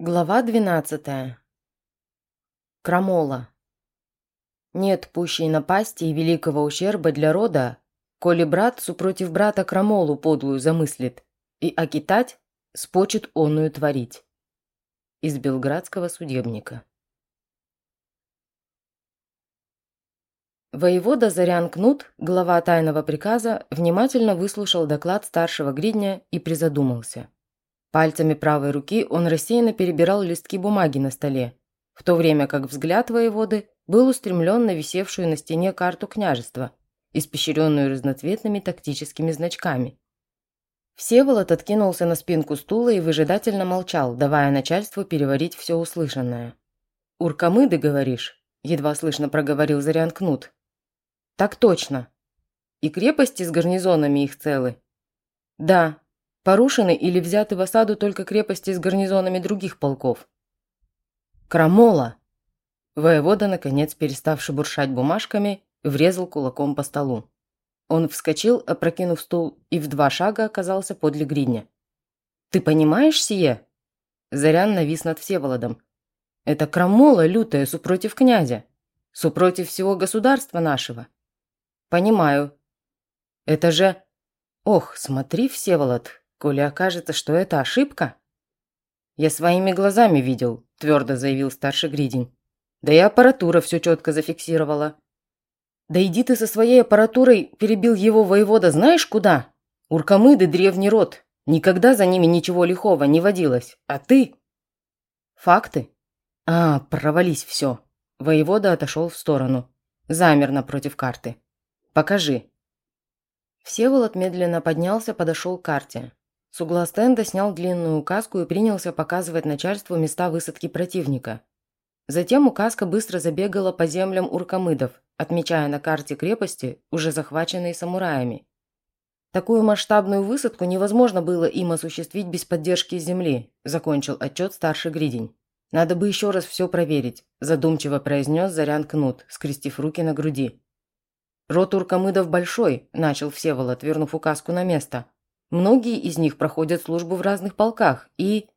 Глава двенадцатая. Крамола. Нет пущей напасти и великого ущерба для рода, коли брат супротив брата крамолу подлую замыслит, и окитать спочет онную творить. Из Белградского судебника. Воевода Зарян Кнут, глава тайного приказа, внимательно выслушал доклад старшего гридня и призадумался – Пальцами правой руки он рассеянно перебирал листки бумаги на столе, в то время как взгляд воеводы был устремлен на висевшую на стене карту княжества, испещренную разноцветными тактическими значками. Всеволод откинулся на спинку стула и выжидательно молчал, давая начальству переварить все услышанное. «Уркамыды, говоришь?» – едва слышно проговорил Зарян Кнут. «Так точно. И крепости с гарнизонами их целы?» «Да, Порушены или взяты в осаду только крепости с гарнизонами других полков. Крамола! Воевода, наконец, перестав шебуршать бумажками, врезал кулаком по столу. Он вскочил, опрокинув стул, и в два шага оказался подле гридня. «Ты понимаешь сие?» Зарян навис над Всеволодом. «Это крамола лютая, супротив князя, супротив всего государства нашего». «Понимаю. Это же...» «Ох, смотри, Всеволод, коли окажется, что это ошибка?» «Я своими глазами видел», – твердо заявил старший Гридень. «Да и аппаратура все четко зафиксировала». «Да иди ты со своей аппаратурой», – перебил его воевода, знаешь куда? «Уркамыды – древний род. Никогда за ними ничего лихого не водилось. А ты...» «Факты?» «А, провались все». Воевода отошел в сторону. Замер напротив карты. «Покажи». Всеволод медленно поднялся, подошел к карте. С угла стенда снял длинную указку и принялся показывать начальству места высадки противника. Затем указка быстро забегала по землям уркамыдов, отмечая на карте крепости, уже захваченные самураями. Такую масштабную высадку невозможно было им осуществить без поддержки земли, закончил отчет старший Гридень. Надо бы еще раз все проверить, задумчиво произнес Зарян Кнут, скрестив руки на груди. Рот уркамыдов большой, начал Всеволод, вернув указку на место. Многие из них проходят службу в разных полках и...»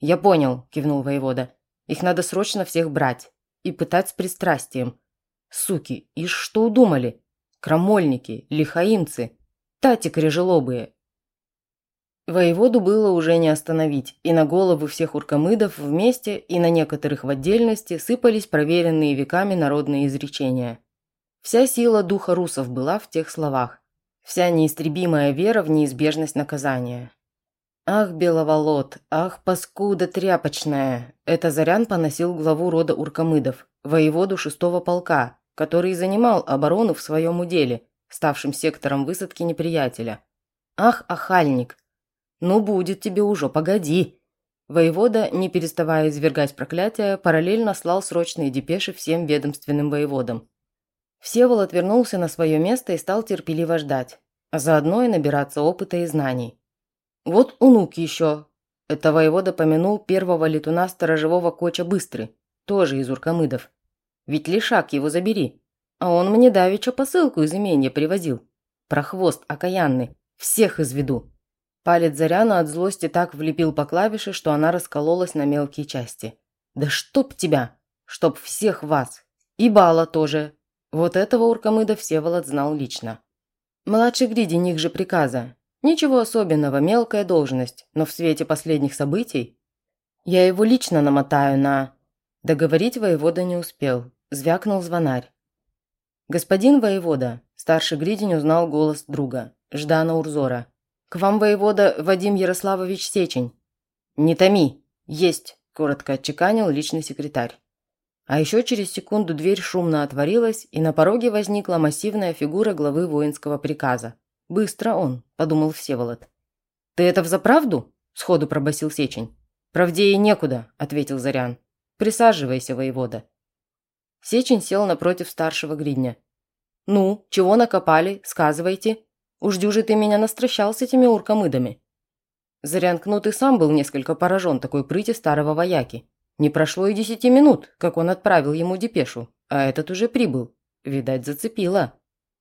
«Я понял», – кивнул воевода. «Их надо срочно всех брать и пытать с пристрастием. Суки, и что удумали? Крамольники, лихаимцы, тати крежелобые». Воеводу было уже не остановить, и на головы всех уркамыдов вместе и на некоторых в отдельности сыпались проверенные веками народные изречения. Вся сила духа русов была в тех словах, Вся неистребимая вера в неизбежность наказания. «Ах, беловолот! Ах, паскуда тряпочная!» Это Зарян поносил главу рода Уркамыдов, воеводу шестого полка, который занимал оборону в своем уделе, ставшим сектором высадки неприятеля. «Ах, ахальник! Ну, будет тебе уже, погоди!» Воевода, не переставая извергать проклятия, параллельно слал срочные депеши всем ведомственным воеводам. Всеволод вернулся на свое место и стал терпеливо ждать, а заодно и набираться опыта и знаний. Вот унук еще. Это воевода помянул первого летуна сторожевого коча Быстрый, тоже из уркамыдов. Ведь лишак его забери. А он мне давеча посылку из имения привозил. Прохвост окаянный. Всех изведу. Палец Заряна от злости так влепил по клавише, что она раскололась на мелкие части. «Да чтоб тебя! Чтоб всех вас! И Бала тоже! Вот этого Уркамыда Всеволод знал лично. Младший гриденник же приказа. Ничего особенного, мелкая должность, но в свете последних событий... Я его лично намотаю на... Договорить воевода не успел. Звякнул звонарь. «Господин воевода», старший гридень узнал голос друга, Ждана Урзора. «К вам воевода Вадим Ярославович Сечень». «Не томи, есть», – коротко отчеканил личный секретарь. А еще через секунду дверь шумно отворилась, и на пороге возникла массивная фигура главы воинского приказа. «Быстро он», – подумал Всеволод. «Ты это взаправду?» – сходу пробасил Сечень. «Правдее некуда», – ответил Зарян. «Присаживайся, воевода». Сечень сел напротив старшего гридня. «Ну, чего накопали? Сказывайте. Уж дюжи ты меня настращал с этими уркамыдами». Зарян Кнут и сам был несколько поражен такой прыти старого вояки. Не прошло и десяти минут, как он отправил ему депешу, а этот уже прибыл. Видать, зацепило.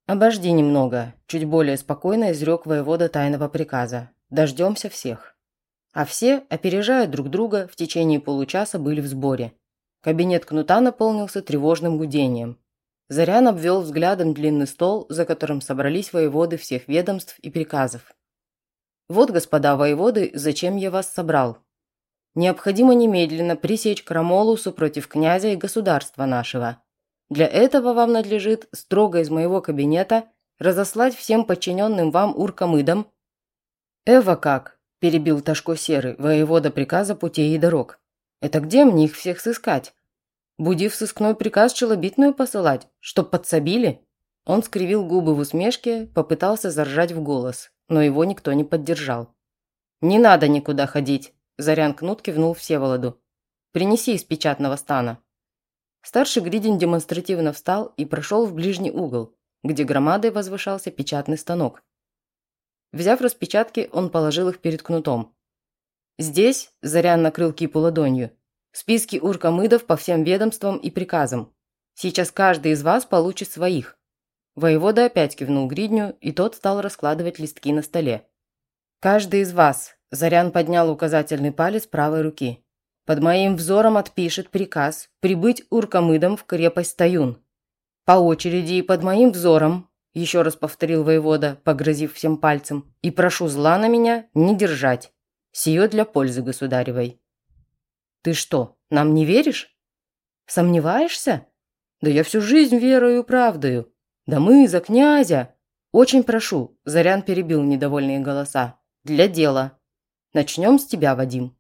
«Обожди немного», – чуть более спокойно изрек воевода тайного приказа. «Дождемся всех». А все, опережая друг друга, в течение получаса были в сборе. Кабинет кнута наполнился тревожным гудением. Зарян обвел взглядом длинный стол, за которым собрались воеводы всех ведомств и приказов. «Вот, господа воеводы, зачем я вас собрал. Необходимо немедленно пресечь Крамолусу против князя и государства нашего. Для этого вам надлежит строго из моего кабинета разослать всем подчиненным вам уркамыдам». «Эва как?» – перебил Ташко Серый, воевода приказа путей и дорог. «Это где мне их всех сыскать? Буди в сыскной приказ челобитную посылать, чтоб подсобили?» Он скривил губы в усмешке, попытался заржать в голос, но его никто не поддержал. «Не надо никуда ходить», – Зарян Кнут кивнул Всеволоду. «Принеси из печатного стана». Старший Гридин демонстративно встал и прошел в ближний угол, где громадой возвышался печатный станок. Взяв распечатки, он положил их перед кнутом. Здесь Зарян накрыл кипу ладонью. Списки уркамыдов по всем ведомствам и приказам. Сейчас каждый из вас получит своих. Воевода опять кивнул гридню, и тот стал раскладывать листки на столе. «Каждый из вас», – Зарян поднял указательный палец правой руки, – «под моим взором отпишет приказ прибыть уркамыдам в крепость Таюн. По очереди и под моим взором, еще раз повторил воевода, погрозив всем пальцем, и прошу зла на меня не держать. Сие для пользы государевой. Ты что, нам не веришь? Сомневаешься? Да я всю жизнь верую и правдою. Да мы за князя. Очень прошу, Зарян перебил недовольные голоса. Для дела. Начнем с тебя, Вадим.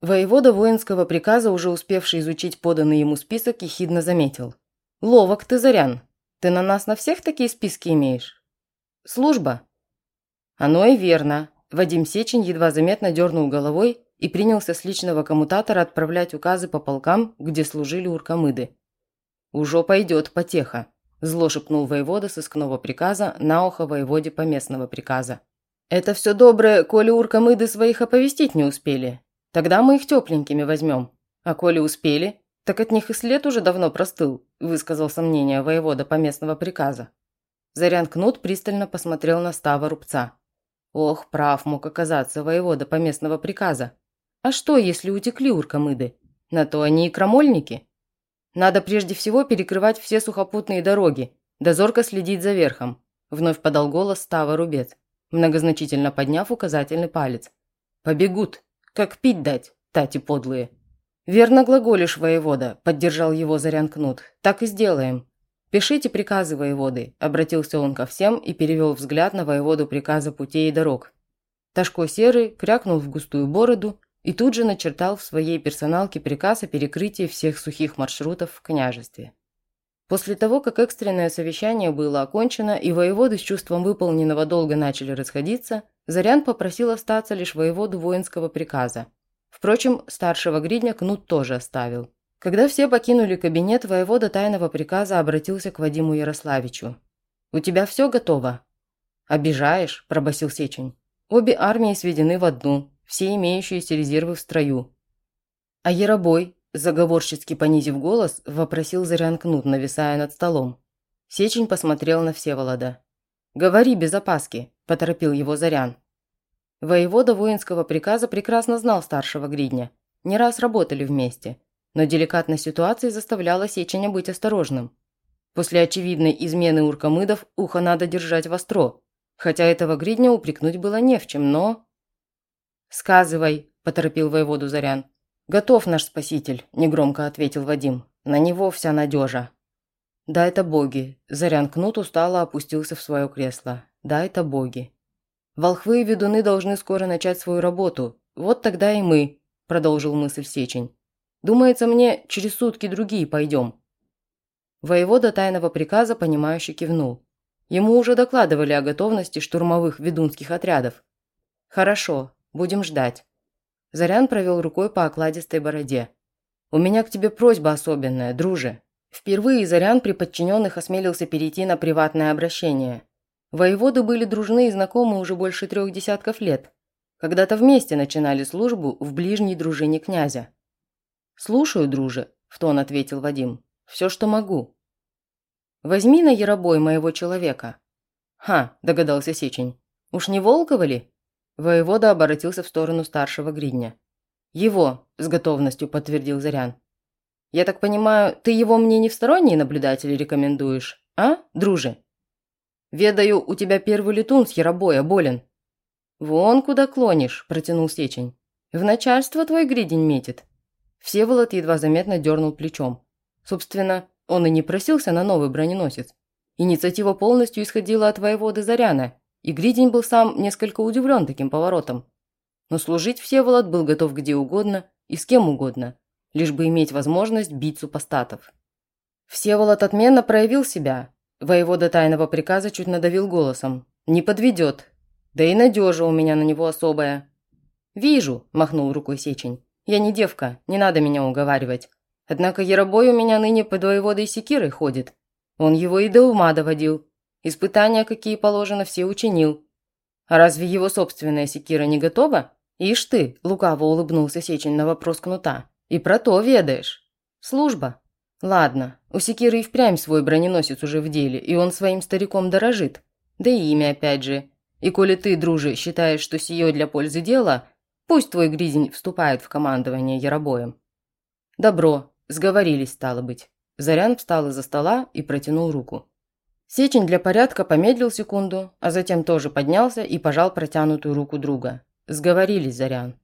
Воевода воинского приказа, уже успевший изучить поданный ему список, ехидно заметил – «Ловок ты, Зарян. Ты на нас на всех такие списки имеешь?» «Служба». «Оно и верно». Вадим Сечин едва заметно дернул головой и принялся с личного коммутатора отправлять указы по полкам, где служили уркамыды. «Уже пойдет потеха», – зло шепнул воевода сыскного приказа на ухо воеводе поместного приказа. «Это все доброе, коли уркамыды своих оповестить не успели. Тогда мы их тепленькими возьмем. А коли успели, «Так от них и след уже давно простыл», – высказал сомнение воевода поместного приказа. Зарян Кнут пристально посмотрел на Става Рубца. Ох, прав мог оказаться воевода поместного приказа. А что, если утекли уркамыды? На то они и крамольники. Надо прежде всего перекрывать все сухопутные дороги, дозорко следить за верхом. Вновь подал голос Става Рубец, многозначительно подняв указательный палец. «Побегут! Как пить дать, тати подлые!» «Верно глаголишь, воевода», – поддержал его Зарян Кнут. «Так и сделаем». «Пишите приказы, воеводы», – обратился он ко всем и перевел взгляд на воеводу приказа путей и дорог. Ташко Серый крякнул в густую бороду и тут же начертал в своей персоналке приказ о перекрытии всех сухих маршрутов в княжестве. После того, как экстренное совещание было окончено и воеводы с чувством выполненного долга начали расходиться, Зарян попросил остаться лишь воеводу воинского приказа, Впрочем, старшего гридня Кнут тоже оставил. Когда все покинули кабинет, воевода тайного приказа обратился к Вадиму Ярославичу. «У тебя все готово?» «Обижаешь», – пробасил Сечень. «Обе армии сведены в одну, все имеющиеся резервы в строю». «А Яробой?» – заговорщицки понизив голос, вопросил Зарян Кнут, нависая над столом. Сечень посмотрел на Всеволода. «Говори без опаски», – поторопил его Зарян. Воевода воинского приказа прекрасно знал старшего гридня. Не раз работали вместе. Но деликатность ситуации заставляла Сеченя быть осторожным. После очевидной измены уркамыдов ухо надо держать востро. Хотя этого гридня упрекнуть было не в чем, но... «Сказывай», – поторопил воеводу Зарян. «Готов наш спаситель», – негромко ответил Вадим. «На него вся надежа». «Да, это боги». Зарян Кнут устало опустился в свое кресло. «Да, это боги». Волхвы и ведуны должны скоро начать свою работу. Вот тогда и мы», – продолжил мысль Сечень. «Думается мне, через сутки другие пойдем». Воевода тайного приказа, понимающе кивнул. Ему уже докладывали о готовности штурмовых ведунских отрядов. «Хорошо, будем ждать». Зарян провел рукой по окладистой бороде. «У меня к тебе просьба особенная, друже». Впервые Зарян при подчиненных осмелился перейти на приватное обращение – Воеводы были дружны и знакомы уже больше трех десятков лет. Когда-то вместе начинали службу в ближней дружине князя. «Слушаю, друже», – в тон ответил Вадим. «Все, что могу». «Возьми на яробой моего человека». «Ха», – догадался Сечень. «Уж не Волкова ли?» Воевода обратился в сторону старшего гридня. «Его», – с готовностью подтвердил Зарян. «Я так понимаю, ты его мне не в сторонние наблюдатели рекомендуешь, а, друже?» «Ведаю, у тебя первый летун с яробоя болен». «Вон куда клонишь», – протянул Сечень. «В начальство твой гридень метит». Всеволод едва заметно дернул плечом. Собственно, он и не просился на новый броненосец. Инициатива полностью исходила от воеводы Заряна, и Гридень был сам несколько удивлен таким поворотом. Но служить Всеволод был готов где угодно и с кем угодно, лишь бы иметь возможность бить супостатов. Всеволод отменно проявил себя. Воевода тайного приказа чуть надавил голосом. «Не подведет. Да и надежа у меня на него особая». «Вижу», – махнул рукой Сечень. «Я не девка, не надо меня уговаривать. Однако Яробой у меня ныне под воеводой секирой ходит. Он его и до ума доводил. Испытания, какие положено, все учинил. А разве его собственная секира не готова? Ишь ты, лукаво улыбнулся Сечин на вопрос кнута. И про то ведаешь. Служба. Ладно, у секиры и впрямь свой броненосец уже в деле, и он своим стариком дорожит. Да и имя опять же. И коли ты, друже, считаешь, что сие для пользы дела, пусть твой гризень вступает в командование Яробоем. Добро, сговорились, стало быть. Зарян встал из-за стола и протянул руку. Сечень для порядка помедлил секунду, а затем тоже поднялся и пожал протянутую руку друга. Сговорились, Зарян.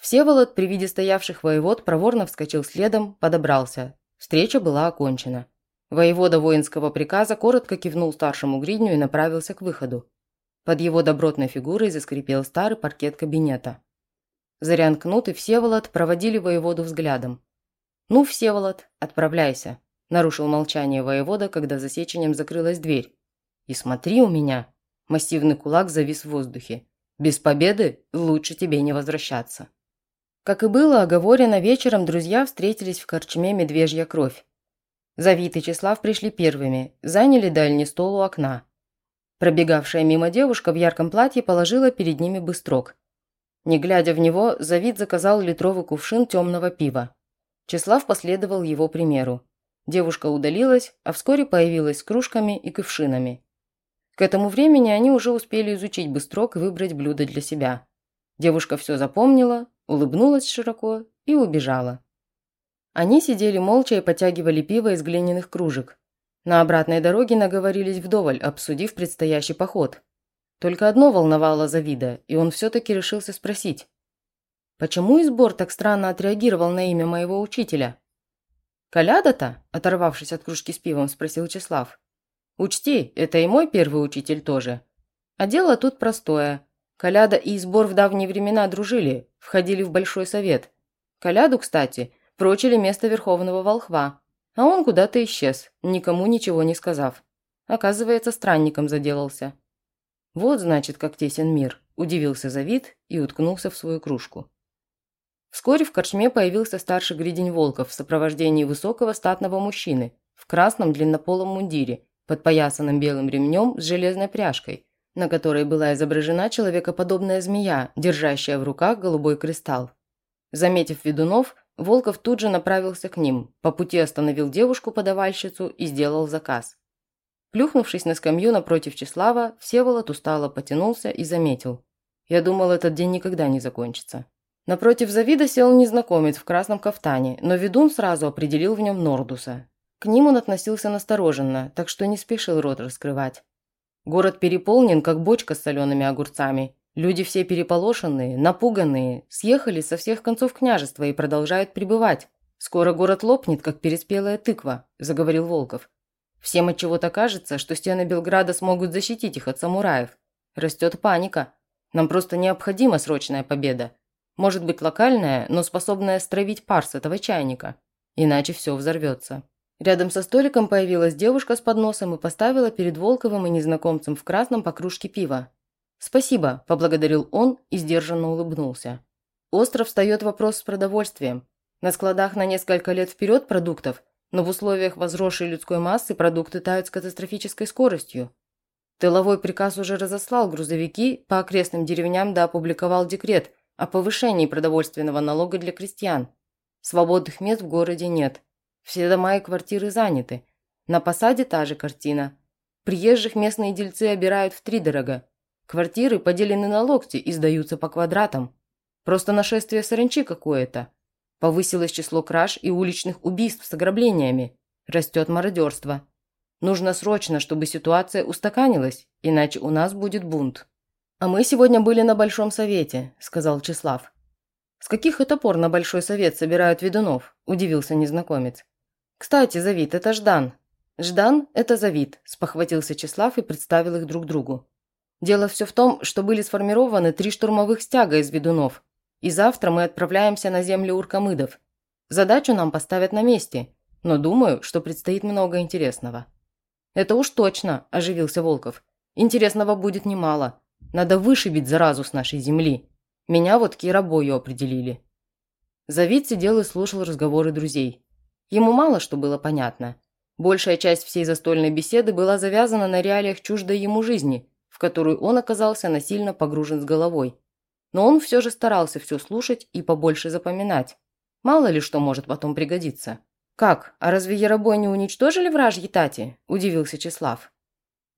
Всеволод при виде стоявших воевод проворно вскочил следом, подобрался. Встреча была окончена. Воевода воинского приказа коротко кивнул старшему гридню и направился к выходу. Под его добротной фигурой заскрипел старый паркет кабинета. Зарян Кнут и Всеволод проводили воеводу взглядом. «Ну, Всеволод, отправляйся», – нарушил молчание воевода, когда за сечением закрылась дверь. «И смотри у меня!» – массивный кулак завис в воздухе. «Без победы лучше тебе не возвращаться». Как и было оговорено, вечером друзья встретились в корчме «Медвежья кровь». Завит и Числав пришли первыми, заняли дальний стол у окна. Пробегавшая мимо девушка в ярком платье положила перед ними быстрок. Не глядя в него, Завид заказал литровый кувшин темного пива. Числав последовал его примеру. Девушка удалилась, а вскоре появилась с кружками и кувшинами. К этому времени они уже успели изучить быстрок и выбрать блюдо для себя. Девушка все запомнила, улыбнулась широко и убежала. Они сидели молча и потягивали пиво из глиняных кружек. На обратной дороге наговорились вдоволь, обсудив предстоящий поход. Только одно волновало Завида, и он все-таки решился спросить. Почему Избор так странно отреагировал на имя моего учителя? «Коляда-то?» – оторвавшись от кружки с пивом, спросил Числав. «Учти, это и мой первый учитель тоже. А дело тут простое. Коляда и Избор в давние времена дружили, входили в Большой Совет. Коляду, кстати, прочили место Верховного Волхва. А он куда-то исчез, никому ничего не сказав. Оказывается, странником заделался. Вот, значит, как тесен мир, удивился Завид и уткнулся в свою кружку. Вскоре в корчме появился старший гридень Волков в сопровождении высокого статного мужчины в красном длиннополом мундире, подпоясанном белым ремнем с железной пряжкой, на которой была изображена человекоподобная змея, держащая в руках голубой кристалл. Заметив ведунов, Волков тут же направился к ним, по пути остановил девушку-подавальщицу и сделал заказ. Плюхнувшись на скамью напротив Числава, Всеволод устало потянулся и заметил. «Я думал, этот день никогда не закончится». Напротив Завида сел незнакомец в красном кафтане, но ведун сразу определил в нем Нордуса. К ним он относился настороженно, так что не спешил рот раскрывать. Город переполнен, как бочка с солеными огурцами. Люди все переполошенные, напуганные, съехали со всех концов княжества и продолжают пребывать. «Скоро город лопнет, как переспелая тыква», – заговорил Волков. «Всем от чего-то кажется, что стены Белграда смогут защитить их от самураев. Растет паника. Нам просто необходима срочная победа. Может быть локальная, но способная стравить пар с этого чайника. Иначе все взорвется. Рядом со столиком появилась девушка с подносом и поставила перед Волковым и незнакомцем в красном по кружке пива. «Спасибо», – поблагодарил он и сдержанно улыбнулся. Остро встает вопрос с продовольствием. На складах на несколько лет вперед продуктов, но в условиях возросшей людской массы продукты тают с катастрофической скоростью. Тыловой приказ уже разослал грузовики по окрестным деревням да опубликовал декрет, о повышении продовольственного налога для крестьян. Свободных мест в городе нет. Все дома и квартиры заняты. На посаде та же картина. Приезжих местные дельцы обирают втридорога. Квартиры поделены на локти и сдаются по квадратам. Просто нашествие саранчи какое-то. Повысилось число краж и уличных убийств с ограблениями. Растет мародерство. Нужно срочно, чтобы ситуация устаканилась, иначе у нас будет бунт. «А мы сегодня были на Большом Совете», – сказал Числав. «С каких это пор на Большой Совет собирают ведунов?» – удивился незнакомец. «Кстати, Завид, это Ждан». «Ждан – это Завид», – спохватился Числав и представил их друг другу. «Дело все в том, что были сформированы три штурмовых стяга из ведунов, и завтра мы отправляемся на землю уркамыдов. Задачу нам поставят на месте, но думаю, что предстоит много интересного». «Это уж точно», – оживился Волков. «Интересного будет немало. Надо вышибить заразу с нашей земли. Меня вот киробою определили». Завид сидел и слушал разговоры друзей. Ему мало что было понятно. Большая часть всей застольной беседы была завязана на реалиях чуждой ему жизни, в которую он оказался насильно погружен с головой. Но он все же старался все слушать и побольше запоминать. Мало ли что может потом пригодиться. «Как, а разве Яробой не уничтожили вражьи Тати?» – удивился Числав.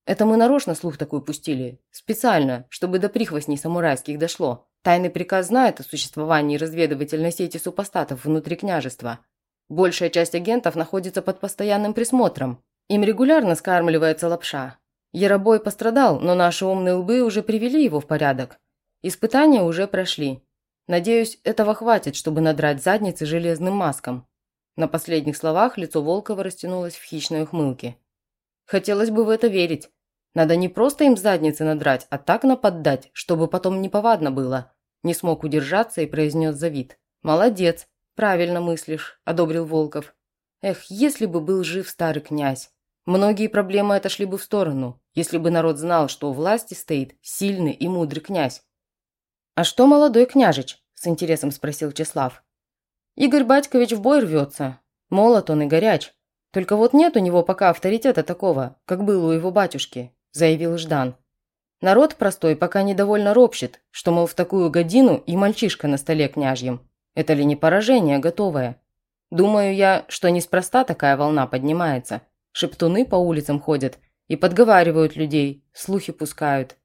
«Это мы нарочно слух такой пустили. Специально, чтобы до прихвостней самурайских дошло. Тайный приказ знает о существовании разведывательной сети супостатов внутри княжества. Большая часть агентов находится под постоянным присмотром. Им регулярно скармливается лапша. Яробой пострадал, но наши умные лбы уже привели его в порядок. Испытания уже прошли. Надеюсь, этого хватит, чтобы надрать задницы железным маском. На последних словах лицо Волкова растянулось в хищной ухмылке. Хотелось бы в это верить. Надо не просто им задницы надрать, а так наподдать, чтобы потом неповадно было. Не смог удержаться и произнес Завид. «Молодец, правильно мыслишь», – одобрил Волков. «Эх, если бы был жив старый князь. Многие проблемы отошли бы в сторону, если бы народ знал, что у власти стоит сильный и мудрый князь. «А что молодой княжич?» – с интересом спросил Числав. «Игорь Батькович в бой рвется. Молод он и горяч. Только вот нет у него пока авторитета такого, как был у его батюшки», – заявил Ждан. «Народ простой пока недовольно ропщет, что, мол, в такую годину и мальчишка на столе княжьем. Это ли не поражение готовое? Думаю я, что неспроста такая волна поднимается. Шептуны по улицам ходят и подговаривают людей, слухи пускают.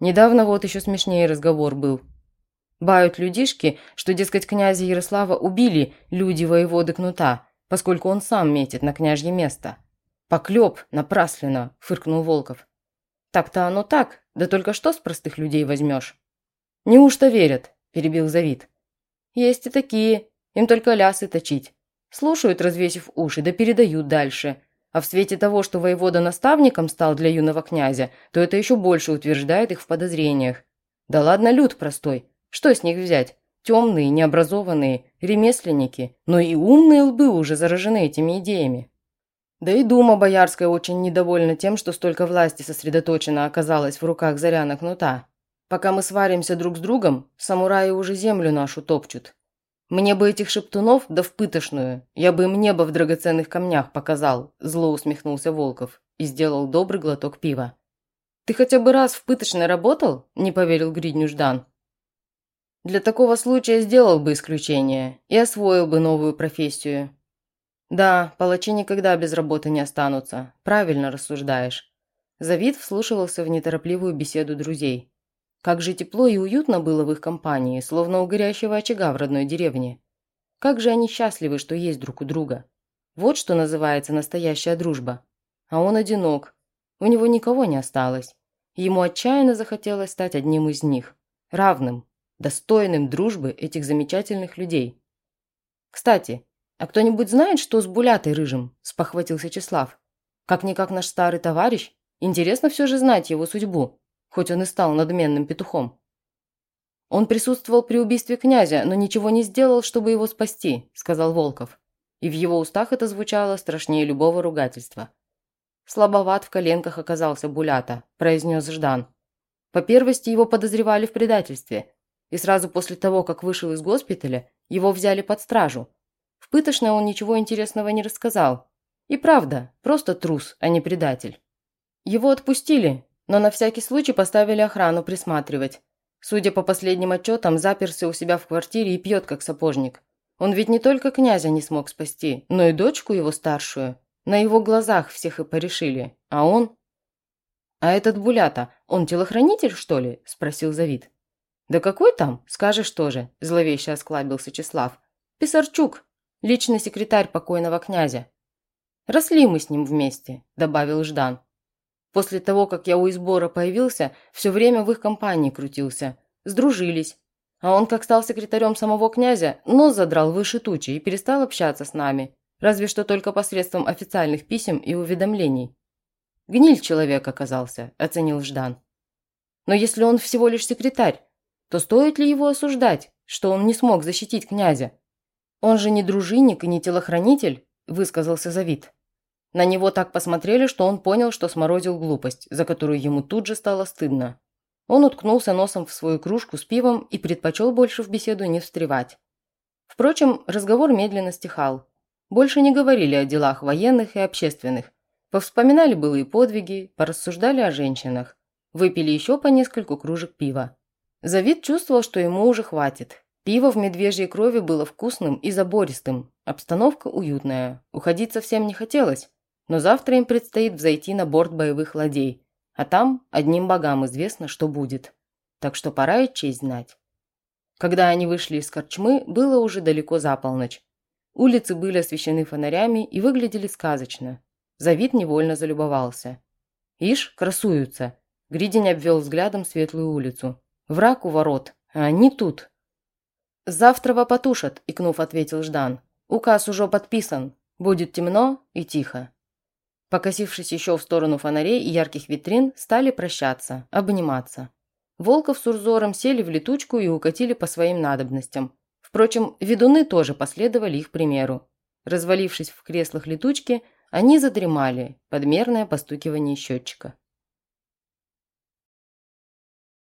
Недавно вот еще смешнее разговор был. Бают людишки, что, дескать, князя Ярослава убили люди воеводы Кнута, поскольку он сам метит на княжье место. «Поклеп, напрасленно», – фыркнул Волков. «Так-то оно так, да только что с простых людей возьмешь?» «Неужто верят?» – перебил Завид. «Есть и такие, им только лясы точить. Слушают, развесив уши, да передают дальше. А в свете того, что воевода наставником стал для юного князя, то это еще больше утверждает их в подозрениях. Да ладно, люд простой. Что с них взять? Темные, необразованные, ремесленники, но и умные лбы уже заражены этими идеями. Да и дума боярская очень недовольна тем, что столько власти сосредоточено оказалось в руках Заряна Кнута. Пока мы сваримся друг с другом, самураи уже землю нашу топчут. Мне бы этих шептунов, да в пытошную. Я бы им небо в драгоценных камнях показал», – зло усмехнулся Волков и сделал добрый глоток пива. «Ты хотя бы раз в пыточной работал?» – не поверил Гридню Ждан. «Для такого случая сделал бы исключение и освоил бы новую профессию». «Да, палачи никогда без работы не останутся. Правильно рассуждаешь». Завид вслушивался в неторопливую беседу друзей. Как же тепло и уютно было в их компании, словно у горящего очага в родной деревне. Как же они счастливы, что есть друг у друга. Вот что называется настоящая дружба. А он одинок. У него никого не осталось. Ему отчаянно захотелось стать одним из них. Равным, достойным дружбы этих замечательных людей. «Кстати, а кто-нибудь знает, что с Булятой Рыжим?» – спохватился Числав. «Как-никак наш старый товарищ. Интересно все же знать его судьбу хоть он и стал надменным петухом. «Он присутствовал при убийстве князя, но ничего не сделал, чтобы его спасти», – сказал Волков. И в его устах это звучало страшнее любого ругательства. «Слабоват в коленках оказался Булята», – произнес Ждан. По первости его подозревали в предательстве, и сразу после того, как вышел из госпиталя, его взяли под стражу. В пытошной он ничего интересного не рассказал. И правда, просто трус, а не предатель. Его отпустили, но на всякий случай поставили охрану присматривать. Судя по последним отчетам, заперся у себя в квартире и пьет, как сапожник. Он ведь не только князя не смог спасти, но и дочку его старшую. На его глазах всех и порешили. А он... «А этот Булята, он телохранитель, что ли?» – спросил Завид. «Да какой там? Скажешь тоже», – зловеще осклабился Числав. «Писарчук, личный секретарь покойного князя». «Росли мы с ним вместе», – добавил Ждан. «После того, как я у избора появился, все время в их компании крутился. Сдружились. А он, как стал секретарем самого князя, нос задрал выше тучи и перестал общаться с нами. Разве что только посредством официальных писем и уведомлений. Гниль человек оказался, оценил Ждан. Но если он всего лишь секретарь, то стоит ли его осуждать, что он не смог защитить князя? Он же не дружинник и не телохранитель, высказался Завид. На него так посмотрели, что он понял, что сморозил глупость, за которую ему тут же стало стыдно. Он уткнулся носом в свою кружку с пивом и предпочел больше в беседу не встревать. Впрочем, разговор медленно стихал. Больше не говорили о делах военных и общественных, Повспоминали былые подвиги, порассуждали о женщинах. Выпили еще по нескольку кружек пива. Завид чувствовал, что ему уже хватит. Пиво в медвежьей крови было вкусным и забористым. Обстановка уютная. Уходить совсем не хотелось. Но завтра им предстоит взойти на борт боевых ладей. А там одним богам известно, что будет. Так что пора и честь знать. Когда они вышли из корчмы, было уже далеко за полночь. Улицы были освещены фонарями и выглядели сказочно. Завид невольно залюбовался. «Ишь, красуются!» Гридень обвел взглядом светлую улицу. «Враг у ворот, а они тут!» «Завтра потушат», – икнув, ответил Ждан. «Указ уже подписан. Будет темно и тихо». Покосившись еще в сторону фонарей и ярких витрин, стали прощаться, обниматься. Волков с Урзором сели в летучку и укатили по своим надобностям. Впрочем, ведуны тоже последовали их примеру. Развалившись в креслах летучки, они задремали под мерное постукивание счетчика.